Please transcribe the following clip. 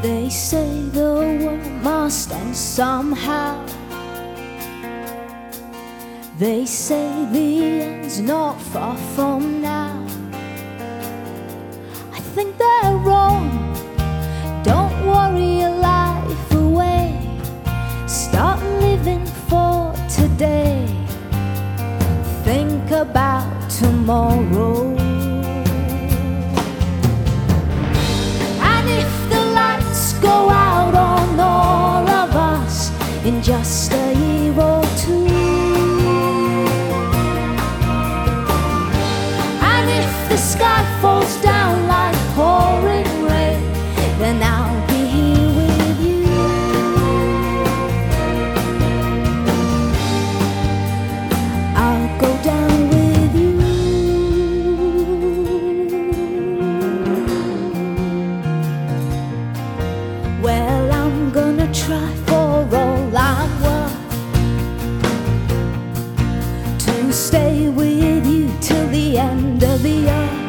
They say the world must end somehow. They say the end's not far from now. I think they're wrong. Don't worry your life away. Start living for today. Think about tomorrow. Just a year or two. And if the sky falls down like pouring rain, then I'll be here with you. I'll go down with you. Well, I'm gonna try stay with you till the end of the earth.